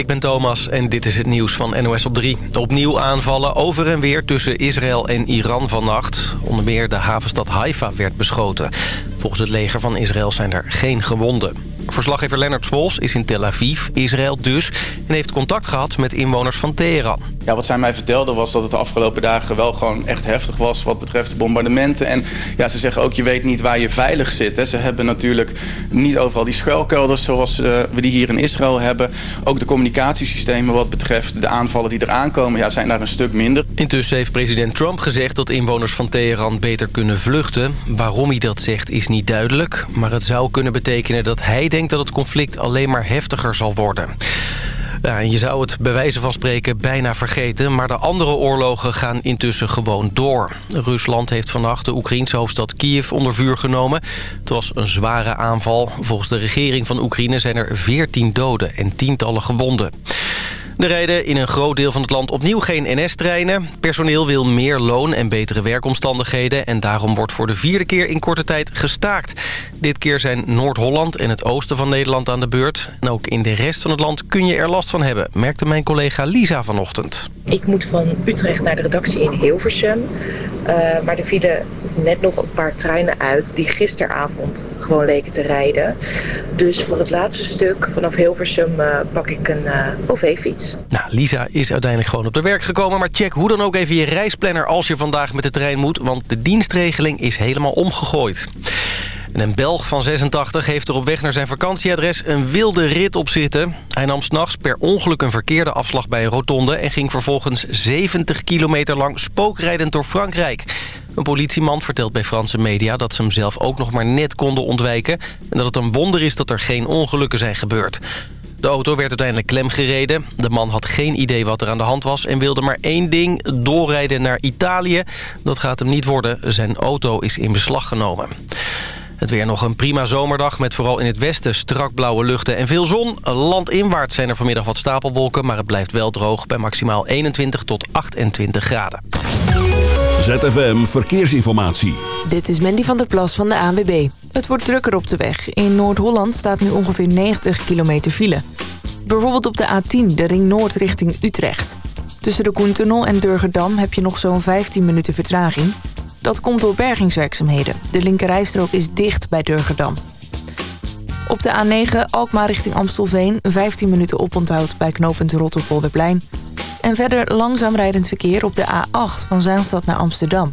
Ik ben Thomas en dit is het nieuws van NOS op 3. Opnieuw aanvallen over en weer tussen Israël en Iran vannacht. Onder meer de havenstad Haifa werd beschoten. Volgens het leger van Israël zijn er geen gewonden. Verslaggever Lennart Swols is in Tel Aviv, Israël dus... en heeft contact gehad met inwoners van Teheran. Ja, wat zij mij vertelde was dat het de afgelopen dagen wel gewoon echt heftig was... wat betreft de bombardementen. En ja, ze zeggen ook, je weet niet waar je veilig zit. Hè. Ze hebben natuurlijk niet overal die schuilkelders zoals uh, we die hier in Israël hebben. Ook de communicatiesystemen wat betreft de aanvallen die eraan komen... Ja, zijn daar een stuk minder. Intussen heeft president Trump gezegd dat inwoners van Teheran beter kunnen vluchten. Waarom hij dat zegt is niet duidelijk. Maar het zou kunnen betekenen dat hij denkt dat het conflict alleen maar heftiger zal worden. Ja, je zou het bij wijze van spreken bijna vergeten... maar de andere oorlogen gaan intussen gewoon door. Rusland heeft vannacht de Oekraïnse hoofdstad Kiev onder vuur genomen. Het was een zware aanval. Volgens de regering van Oekraïne zijn er 14 doden en tientallen gewonden. Er rijden in een groot deel van het land opnieuw geen NS-treinen. Personeel wil meer loon en betere werkomstandigheden... en daarom wordt voor de vierde keer in korte tijd gestaakt. Dit keer zijn Noord-Holland en het oosten van Nederland aan de beurt. En ook in de rest van het land kun je er last van hebben... merkte mijn collega Lisa vanochtend. Ik moet van Utrecht naar de redactie in Hilversum. Uh, maar er vielen net nog een paar treinen uit die gisteravond gewoon leken te rijden. Dus voor het laatste stuk vanaf Hilversum uh, pak ik een uh, OV-fiets. Nou, Lisa is uiteindelijk gewoon op de werk gekomen. Maar check hoe dan ook even je reisplanner als je vandaag met de trein moet. Want de dienstregeling is helemaal omgegooid. En een Belg van 86 heeft er op weg naar zijn vakantieadres een wilde rit op zitten. Hij nam s'nachts per ongeluk een verkeerde afslag bij een rotonde... en ging vervolgens 70 kilometer lang spookrijdend door Frankrijk. Een politieman vertelt bij Franse media dat ze hem zelf ook nog maar net konden ontwijken... en dat het een wonder is dat er geen ongelukken zijn gebeurd. De auto werd uiteindelijk klemgereden. De man had geen idee wat er aan de hand was en wilde maar één ding, doorrijden naar Italië. Dat gaat hem niet worden. Zijn auto is in beslag genomen. Het weer nog een prima zomerdag met vooral in het westen strak blauwe luchten en veel zon. Landinwaarts zijn er vanmiddag wat stapelwolken, maar het blijft wel droog bij maximaal 21 tot 28 graden. ZFM Verkeersinformatie. Dit is Mandy van der Plas van de ANWB. Het wordt drukker op de weg. In Noord-Holland staat nu ongeveer 90 kilometer file. Bijvoorbeeld op de A10, de ring noord richting Utrecht. Tussen de Koentunnel en Durgerdam heb je nog zo'n 15 minuten vertraging... Dat komt door bergingswerkzaamheden. De linkerrijstrook is dicht bij Durgerdam. Op de A9 Alkmaar richting Amstelveen 15 minuten oponthoud bij knooppunt Rotterpolderplein. En verder langzaam rijdend verkeer op de A8 van Zaanstad naar Amsterdam.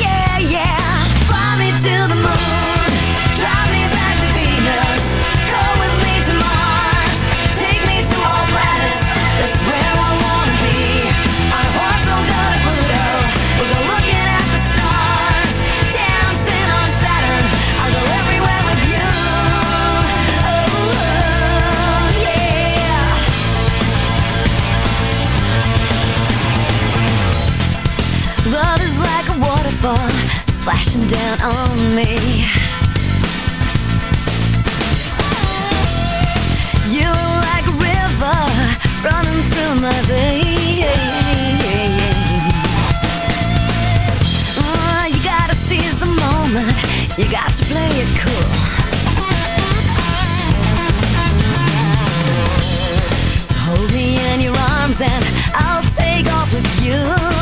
yeah, yeah flashing down on me. You are like a river running through my veins. Oh, You gotta seize the moment, you got to play it cool. So Hold me in your arms and I'll take off with you.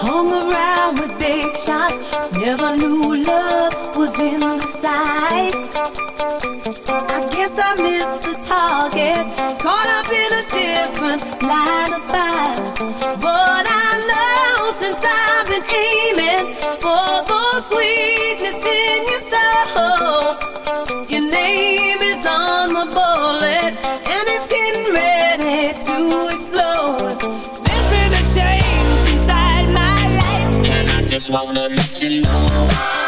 Hung around with big shots, never knew love was in the sights. I guess I missed the target, caught up in a different line of fire. But I know since I've been aiming for the sweetness in your soul. just wanna make you know.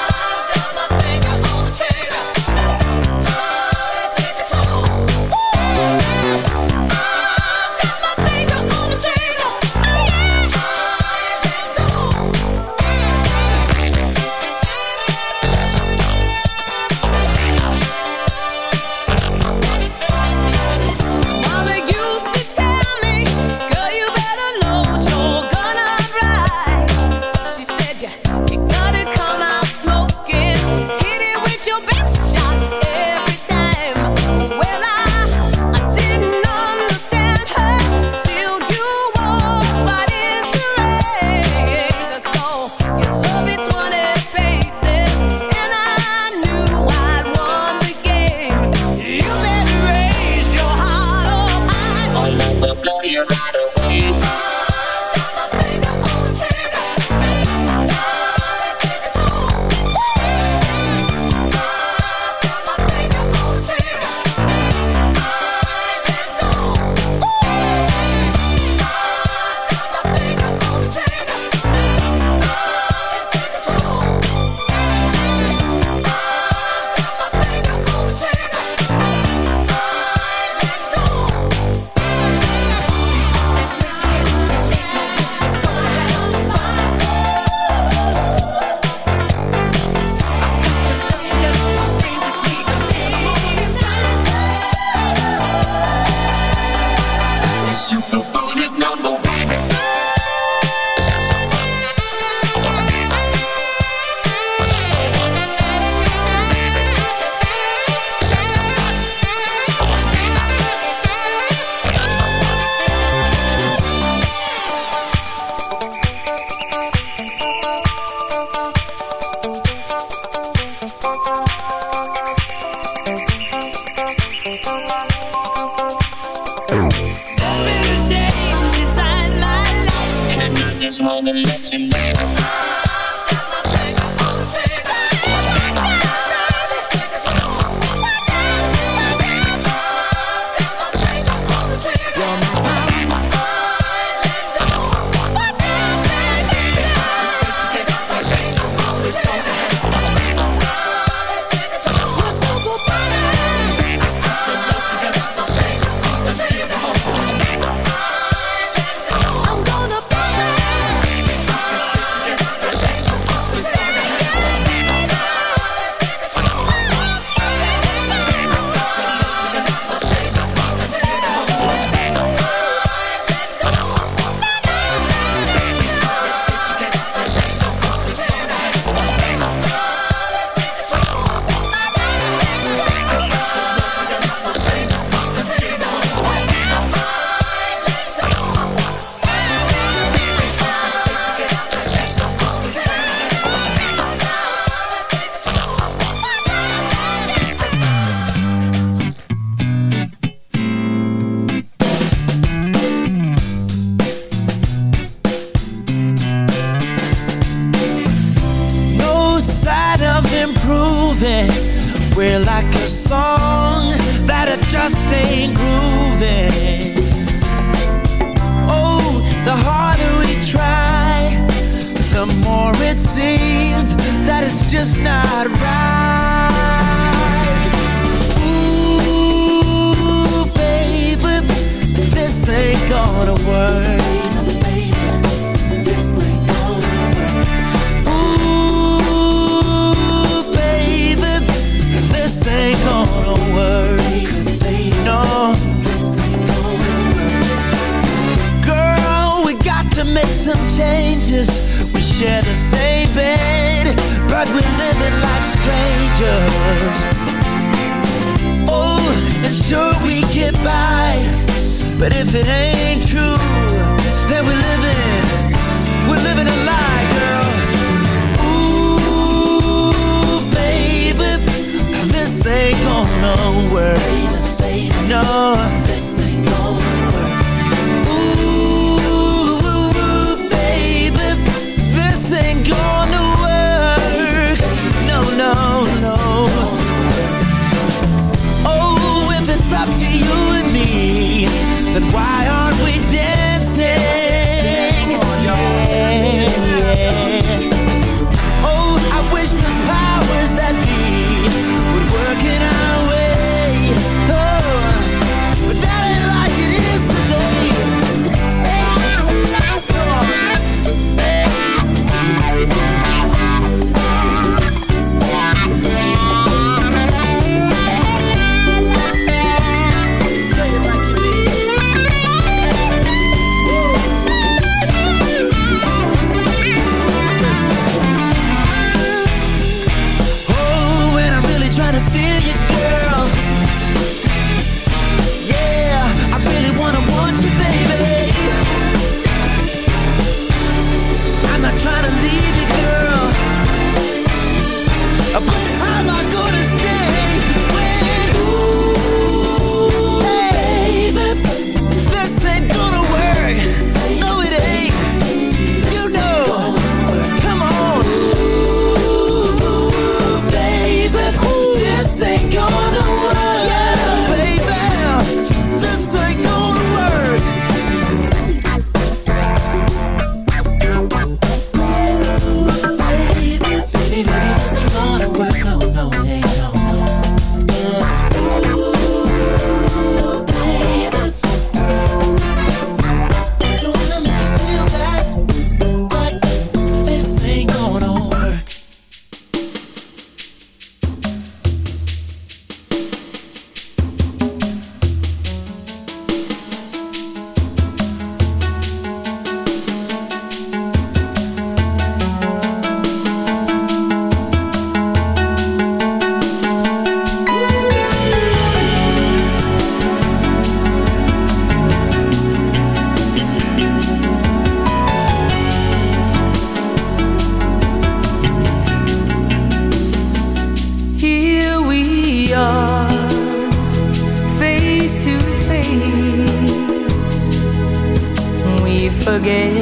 forget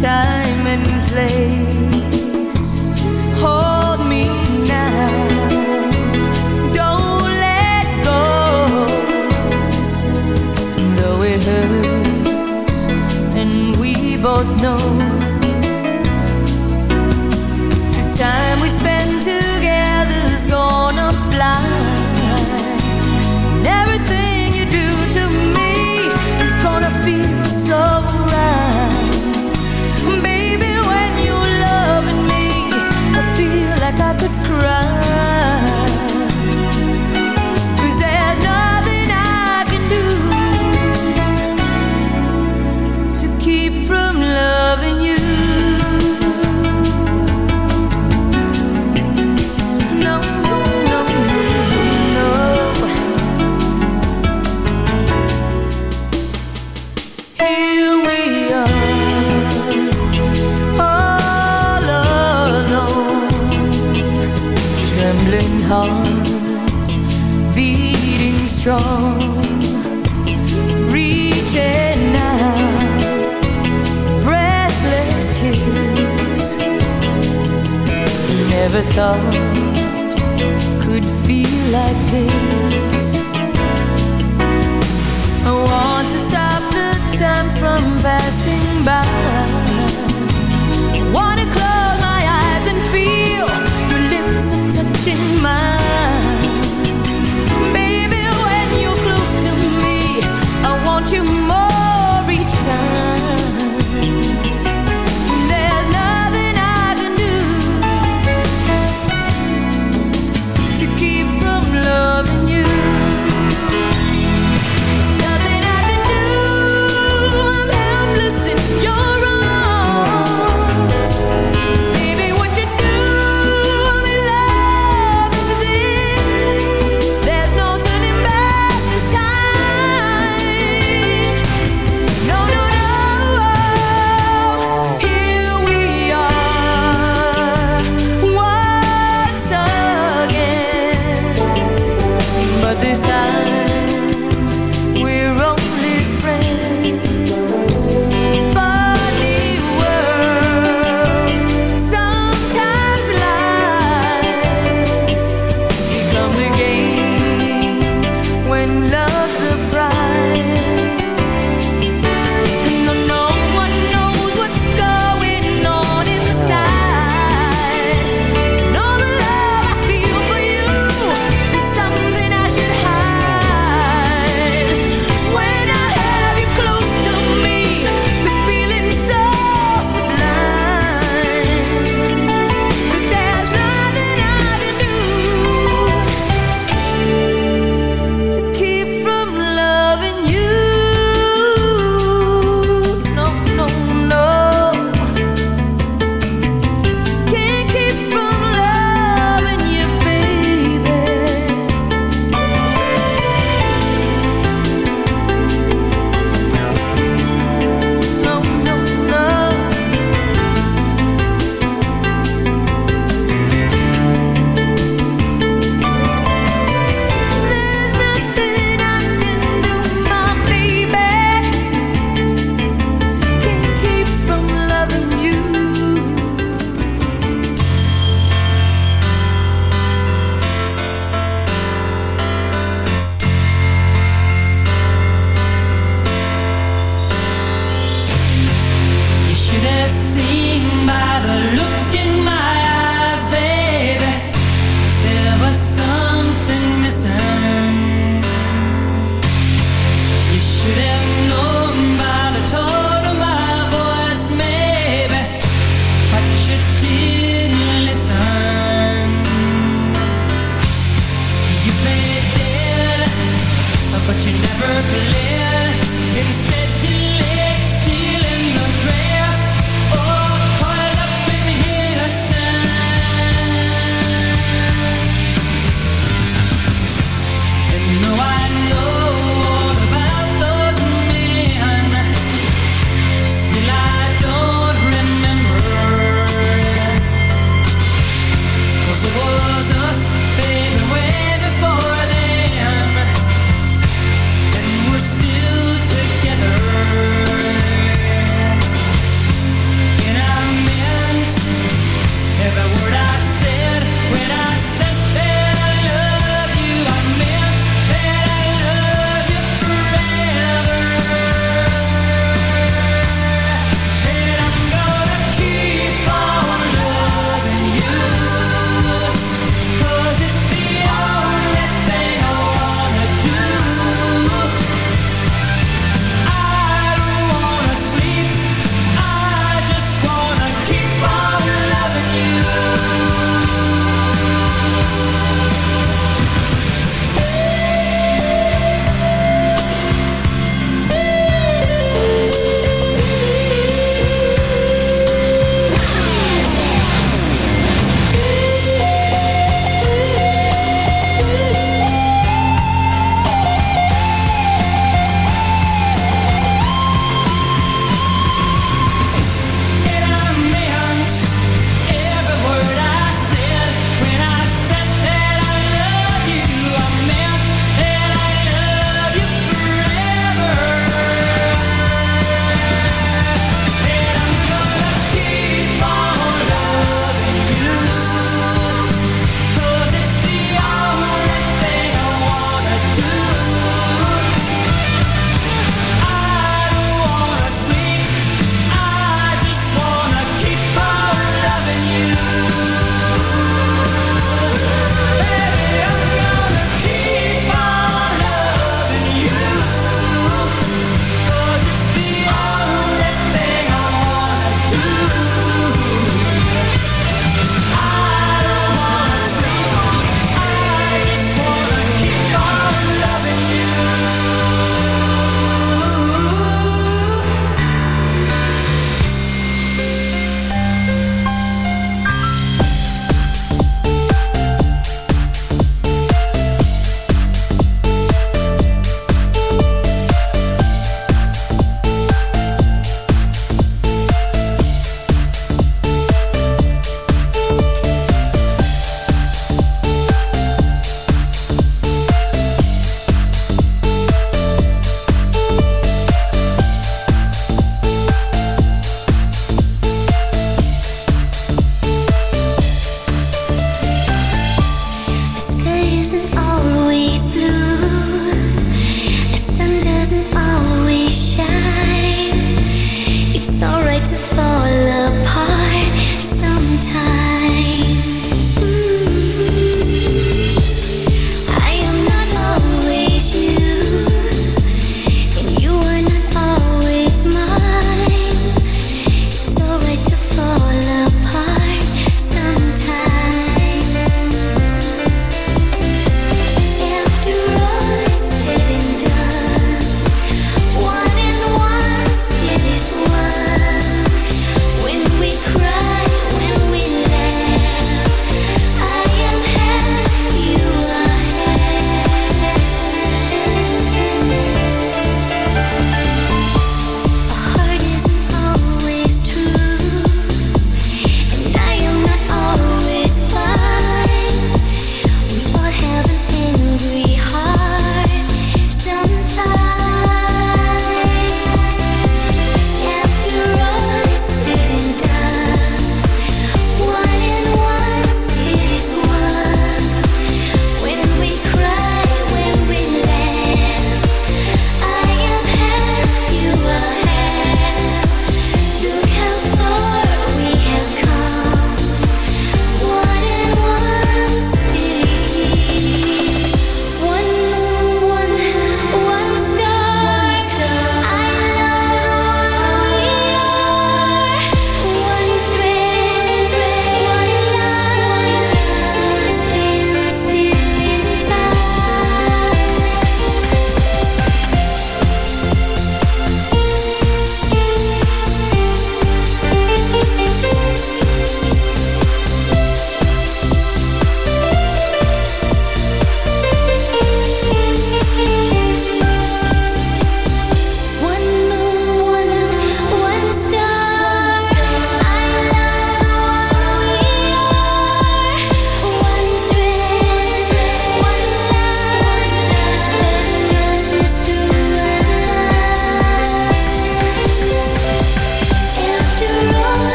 time and place. Hold me now. Don't let go. Though it hurts, and we both know the time. thought could feel like this.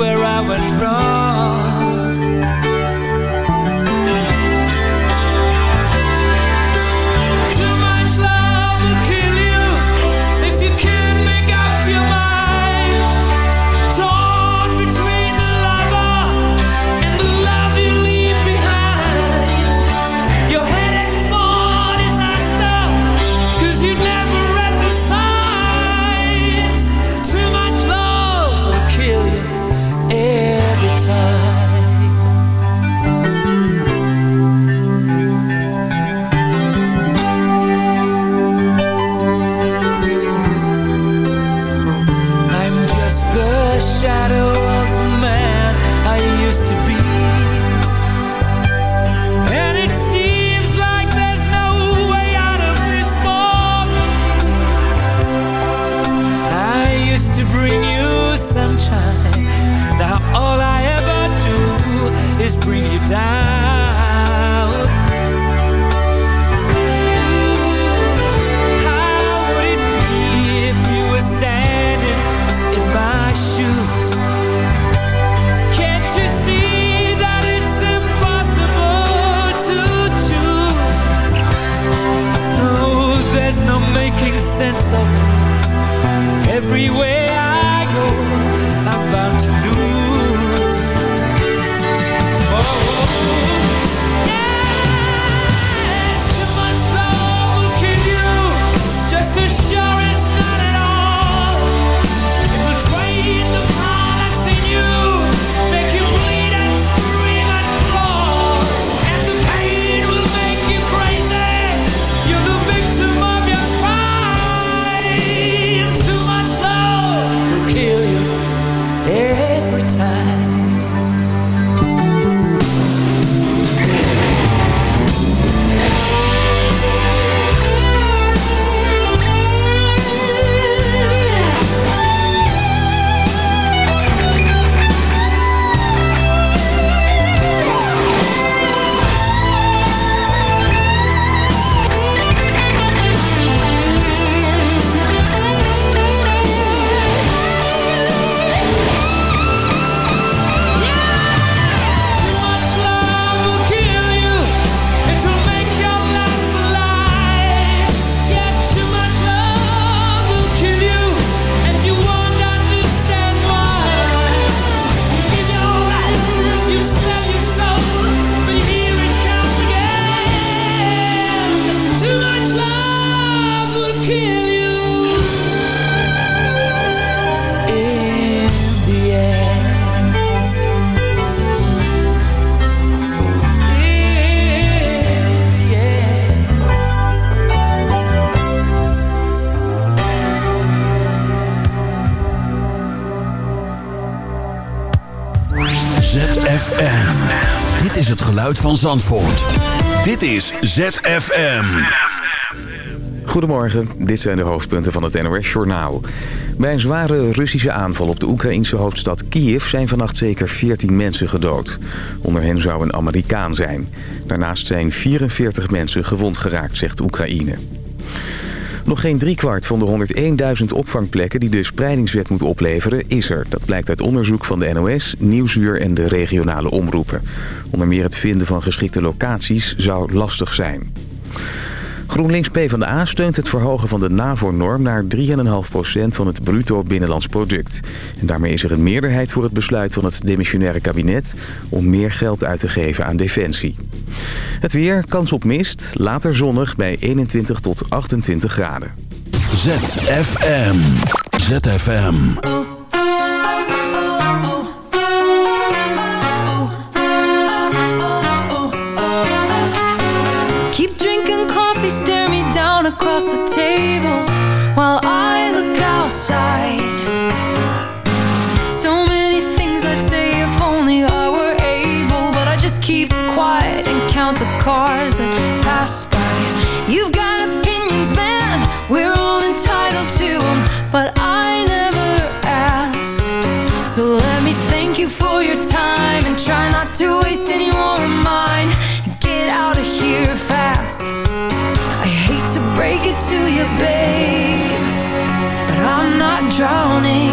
where I went wrong. Het geluid van Zandvoort. Dit is ZFM. Goedemorgen, dit zijn de hoofdpunten van het NOS-journaal. Bij een zware Russische aanval op de Oekraïnse hoofdstad Kiev... zijn vannacht zeker 14 mensen gedood. Onder hen zou een Amerikaan zijn. Daarnaast zijn 44 mensen gewond geraakt, zegt Oekraïne. Nog geen driekwart van de 101.000 opvangplekken die de spreidingswet moet opleveren is er. Dat blijkt uit onderzoek van de NOS, Nieuwsuur en de regionale omroepen. Onder meer het vinden van geschikte locaties zou lastig zijn. GroenLinks PvdA steunt het verhogen van de NAVO-norm naar 3,5% van het bruto binnenlands product. En daarmee is er een meerderheid voor het besluit van het demissionaire kabinet om meer geld uit te geven aan defensie. Het weer, kans op mist, later zonnig bij 21 tot 28 graden. ZFM. ZFM. You've got opinions, man. We're all entitled But I never asked. So let me thank you for your time And try not to waste any more of mine. Get out of here fast. I hate to break it to you, babe But I'm not drowning.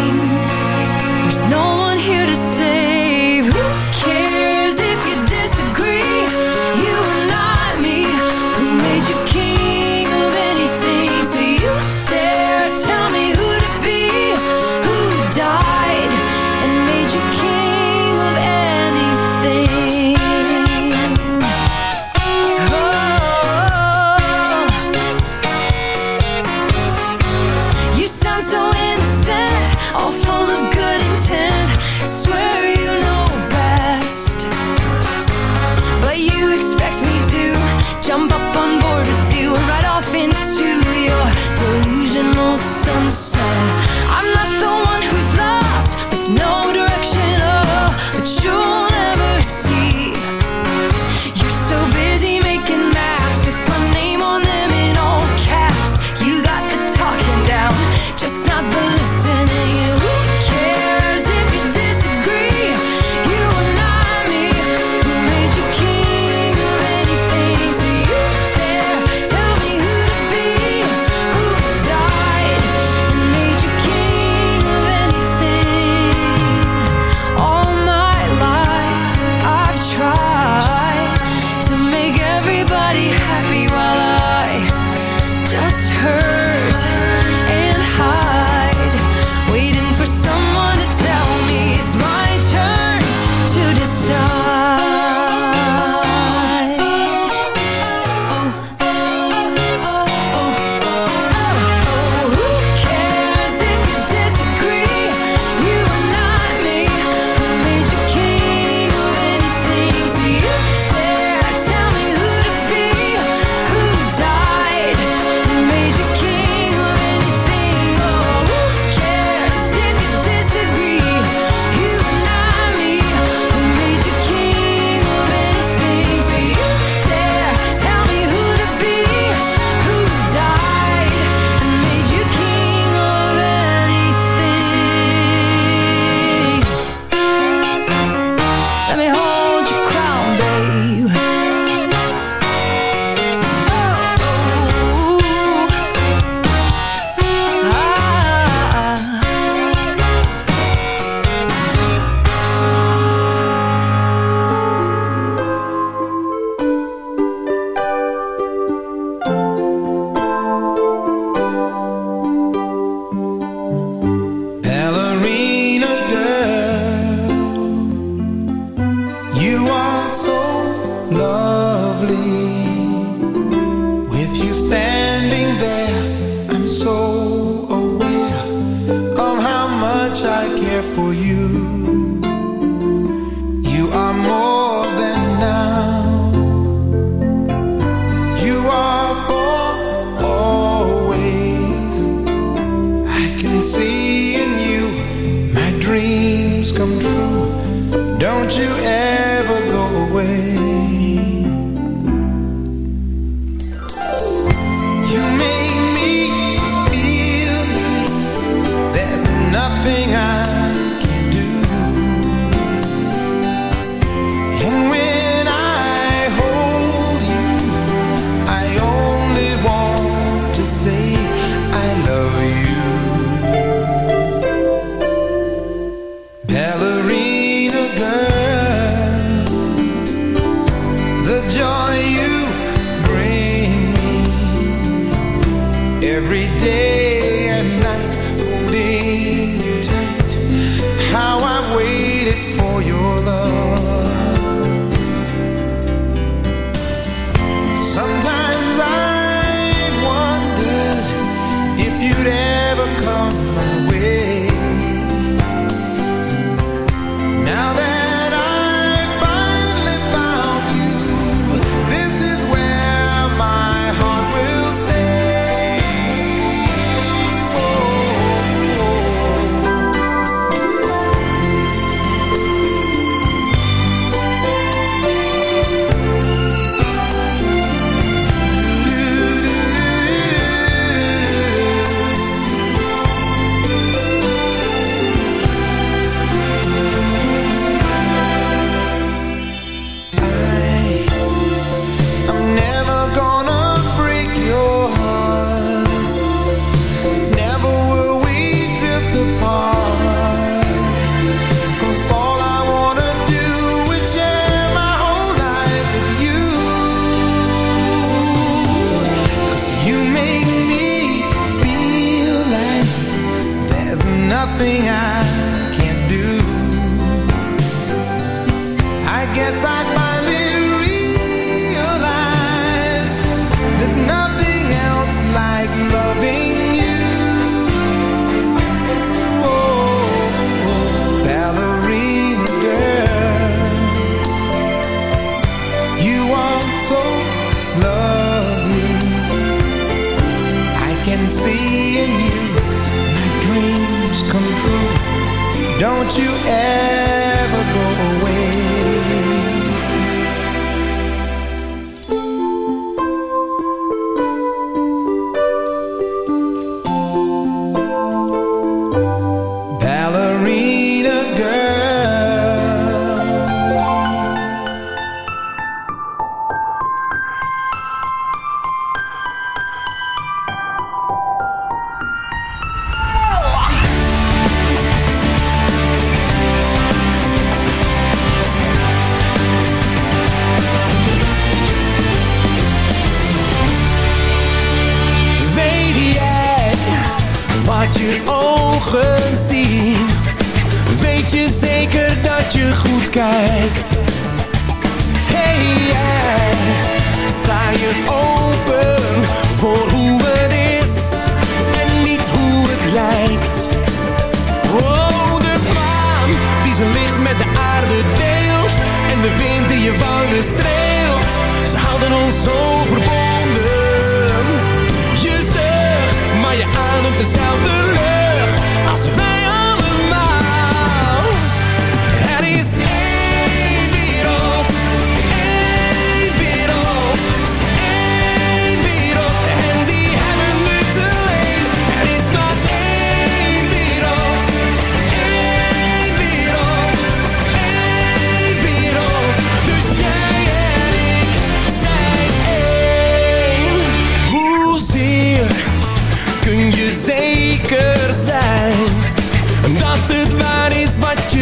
Don't you ever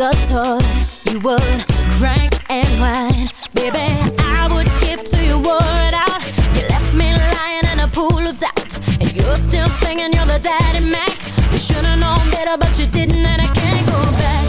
a toy, you would crank and whine. Baby, I would give till you wore it out. You left me lying in a pool of doubt. And you're still thinking you're the daddy Mac. You should've known better, but you didn't, and I can't go back.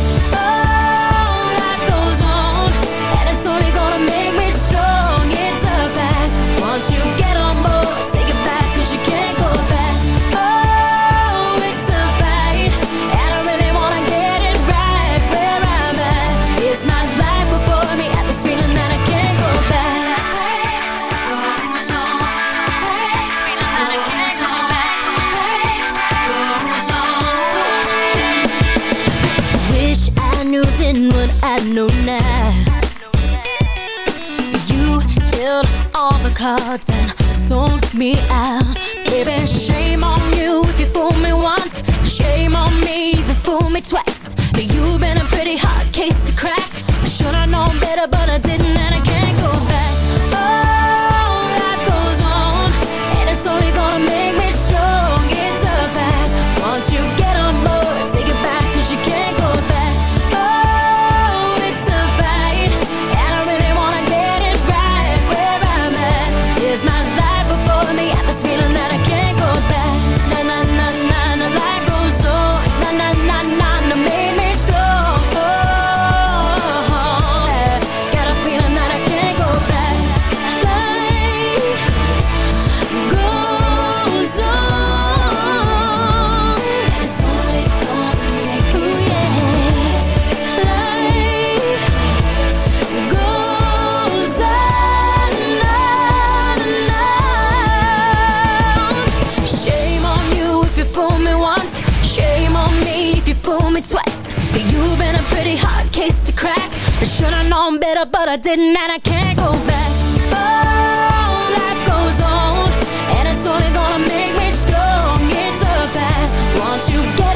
pretty hard case to crack. I should've known better, but I didn't, and I can't go back. Oh, life goes on, and it's only gonna make me strong. It's a fact. Once you get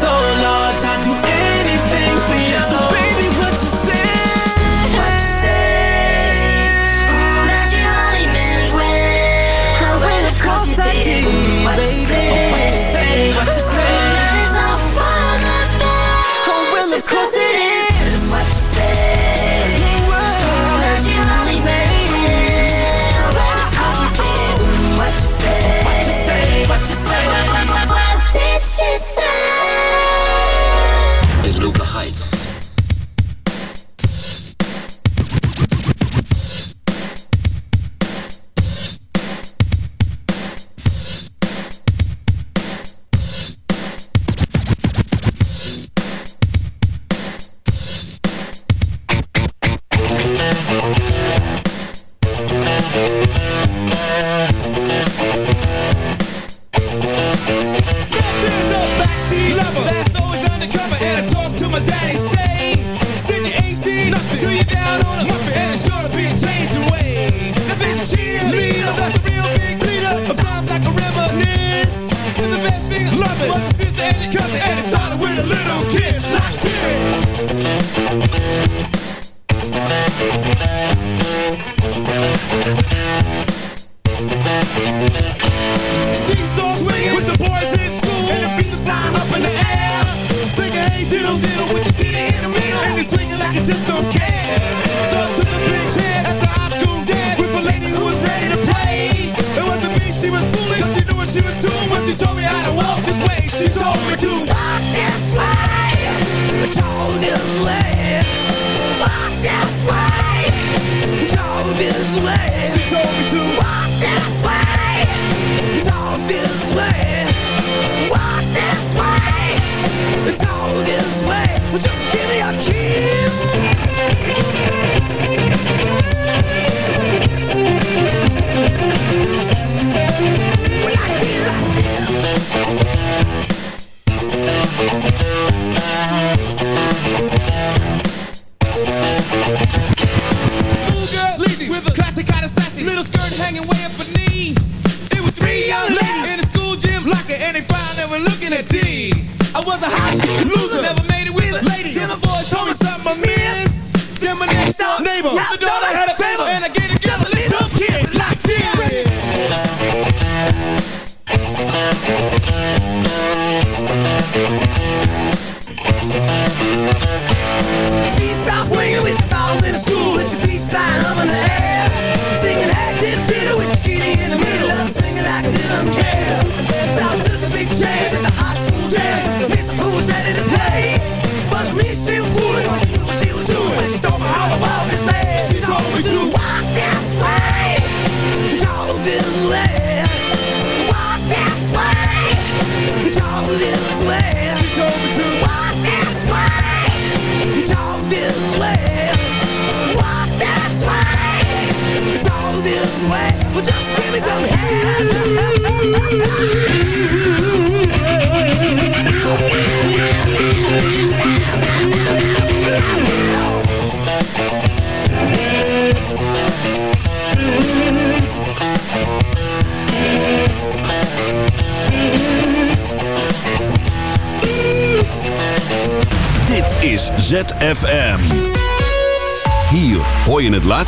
so low,